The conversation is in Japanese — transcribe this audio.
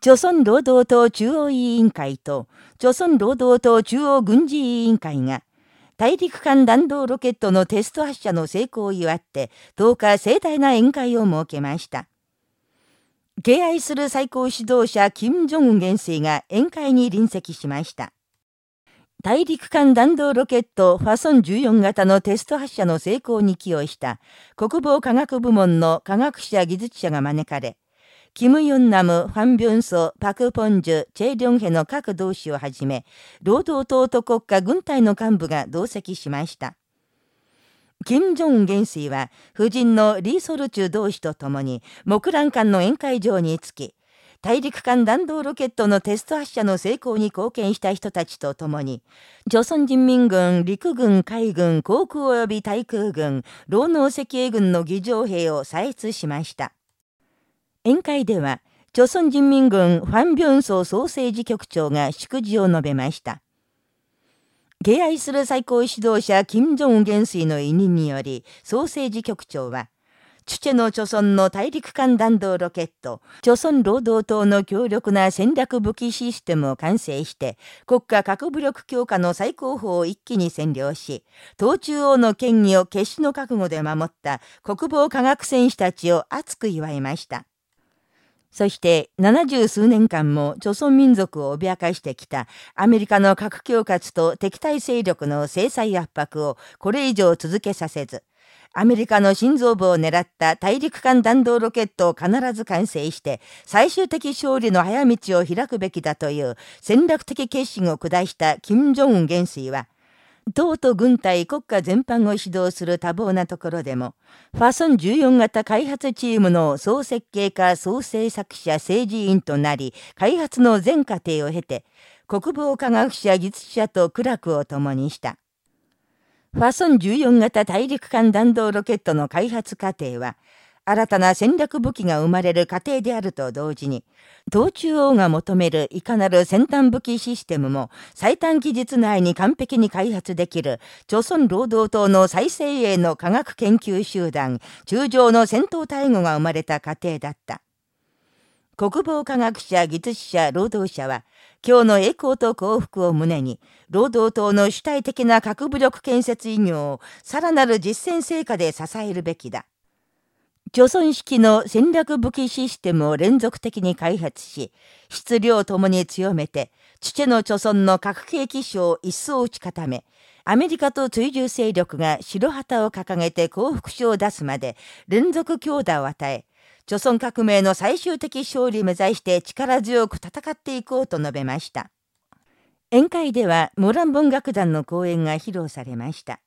朝鮮労働党中央委員会と朝鮮労働党中央軍事委員会が大陸間弾道ロケットのテスト発射の成功を祝って10日盛大な宴会を設けました。敬愛する最高指導者金正恩元帥が宴会に臨席しました。大陸間弾道ロケットファソン14型のテスト発射の成功に寄与した国防科学部門の科学者技術者が招かれ、キム・ヨンナム、ファン・ビョンソ、パク・ポンジュ、チェ・リョンヘの各同志をはじめ、労働党と国家軍隊の幹部が同席しました。金正恩元帥は、夫人のリー・ソルチュ同志と共に、木蘭館の宴会場に着き、大陸間弾道ロケットのテスト発射の成功に貢献した人たちと共に、朝鮮人民軍、陸軍、海軍、航空及び対空軍、労農赤衛軍の議場兵を採閲しました。宴会では、朝鮮人民軍ファン・ビョンソ総政治局長が祝辞を述べました。敬愛する最高指導者金正恩元帥の委任により、総政治局長は、チュチェの朝鮮の大陸間弾道ロケット、朝鮮労働党の強力な戦略武器システムを完成して、国家核武力強化の最高峰を一気に占領し、党中央の権威を決死の覚悟で守った国防科学戦士たちを熱く祝いました。そして七十数年間も朝鮮民族を脅かしてきたアメリカの核恐喝と敵対勢力の制裁圧迫をこれ以上続けさせず、アメリカの心臓部を狙った大陸間弾道ロケットを必ず完成して最終的勝利の早道を開くべきだという戦略的決心を下した金正恩元帥は、党と軍隊国家全般を指導する多忙なところでも、ファソン14型開発チームの総設計家総制作者政治員となり、開発の全過程を経て、国防科学者技術者と苦楽を共にした。ファソン14型大陸間弾道ロケットの開発過程は、新たな戦略武器が生まれる過程であると同時に、党中央が求めるいかなる先端武器システムも最短期日内に完璧に開発できる、朝鮮労働党の再生営の科学研究集団、中将の戦闘隊伍が生まれた過程だった。国防科学者、技術者、労働者は、今日の栄光と幸福を胸に、労働党の主体的な核武力建設医業をさらなる実践成果で支えるべきだ。朝鮮式の戦略武器システムを連続的に開発し、質量ともに強めて、父の朝鮮の核兵器賞を一層打ち固め、アメリカと追従勢力が白旗を掲げて降伏書を出すまで連続強打を与え、朝鮮革命の最終的勝利目指して力強く戦っていこうと述べました。宴会ではモラン文楽団の公演が披露されました。